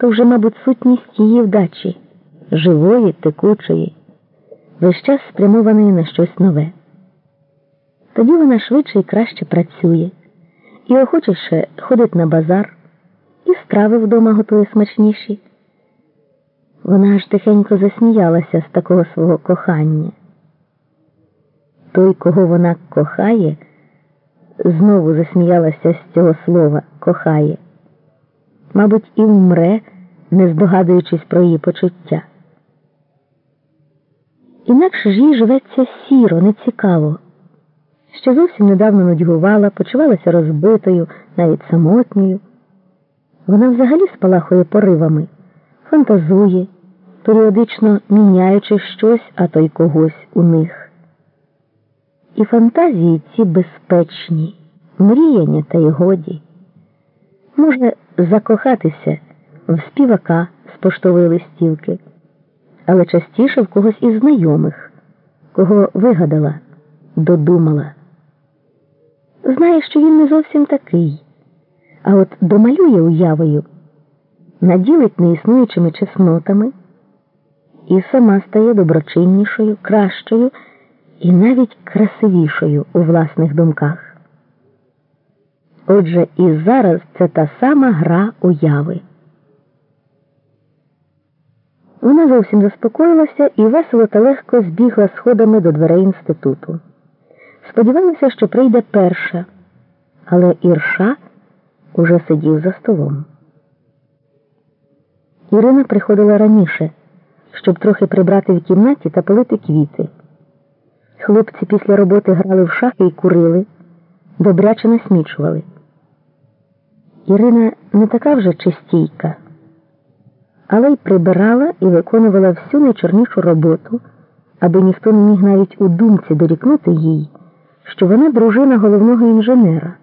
то вже, мабуть, сутність її вдачі, живої, текучої, весь час спрямованої на щось нове. Тоді вона швидше і краще працює, і охочіше ходить на базар, і страви вдома готує смачніші. Вона аж тихенько засміялася з такого свого кохання. Той, кого вона кохає, знову засміялася з цього слова кохає. Мабуть, і вмре, не здогадуючись про її почуття. Інакше ж їй живеться сіро, нецікаво. Ще зовсім недавно нудьгувала, почувалася розбитою, навіть самотньою. Вона взагалі спалахує поривами, фантазує, періодично міняючи щось, а то й когось у них. І фантазії ці безпечні, мріяння та й годі. Може закохатися в співака з поштової листівки, але частіше в когось із знайомих, кого вигадала, додумала. Знає, що він не зовсім такий, а от домалює уявою, наділить неіснуючими чеснотами і сама стає доброчиннішою, кращою і навіть красивішою у власних думках. Отже, і зараз це та сама гра уяви. Вона зовсім заспокоїлася і весело та легко збігла сходами до дверей інституту. Сподівалася, що прийде перша, але Ірша уже сидів за столом. Ірина приходила раніше, щоб трохи прибрати в кімнаті та полити квіти. Хлопці після роботи грали в шахи і курили, добряче насмічували. Ірина не така вже чистійка, але й прибирала і виконувала всю найчорнішу роботу, аби ніхто не міг навіть у думці дорікнути їй, що вона дружина головного інженера.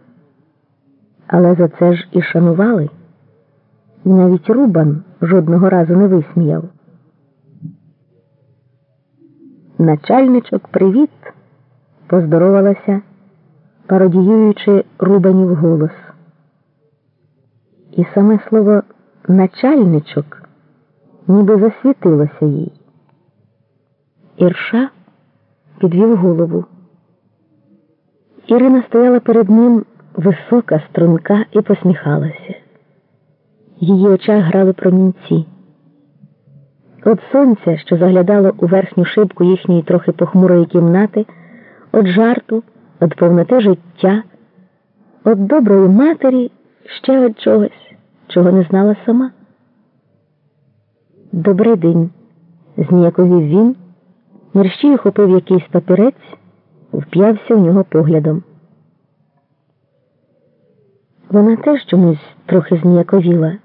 Але за це ж і шанували, і навіть Рубан жодного разу не висміяв. Начальничок, привіт, поздоровалася, пародіюючи Рубанів голос. І саме слово начальничок ніби засвітилося їй. Ірша підвів голову. Ірина стояла перед ним висока, струнка і посміхалася. Її очах грали промінці. От сонця, що заглядало у верхню шибку їхньої трохи похмурої кімнати, от жарту, от повноти життя, от доброї матері ще от чогось, чого не знала сама. Добрий день, зніяковів він, мерщій хопив якийсь папірець, вп'явся в нього поглядом. Вона теж чомусь трохи зніяковіла,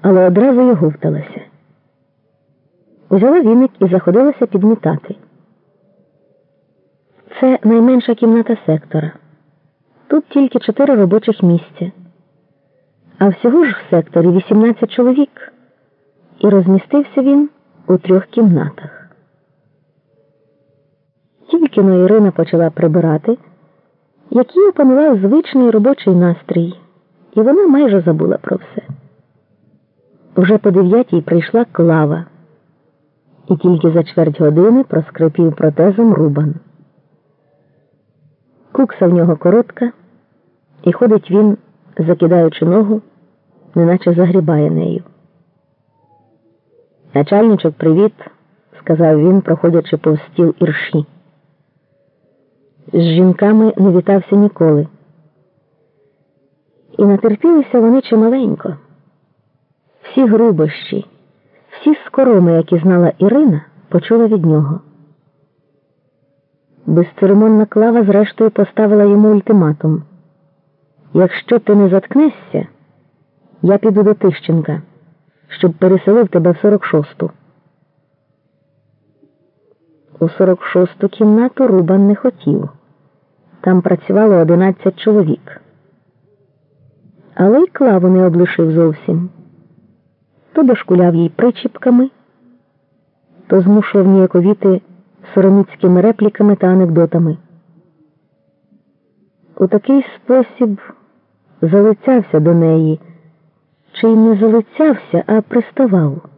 але одразу й оговталася. Узяла віник і заходилася підмітати. Це найменша кімната сектора. Тут тільки чотири робочих місця, а всього ж в секторі 18 чоловік, і розмістився він у трьох кімнатах. Тільки но Ірина почала прибирати, як її опанував звичний робочий настрій, і вона майже забула про все. Вже по дев'ятій прийшла клава і тільки за чверть години проскрипів протезом Рубан. Кукса в нього коротка, і ходить він, закидаючи ногу, неначе загрібає нею. Начальничок, привіт, сказав він, проходячи повз стіл ірші. З жінками не вітався ніколи. І натерпілися вони чималенько. Всі грубощі. Всі скороми, які знала Ірина, почула від нього. Безцеремонна клава, зрештою, поставила йому ультиматум якщо ти не заткнешся, я піду до Тищенка, щоб переселив тебе в 46-ту. У 46-ту кімнату Рубан не хотів. Там працювало 11 чоловік. Але й клаву не облишив зовсім то дошкуляв їй причіпками, то змушував ніяковіти сороміцькими репліками та анекдотами. У такий спосіб залицявся до неї, чи й не залицявся, а приставав.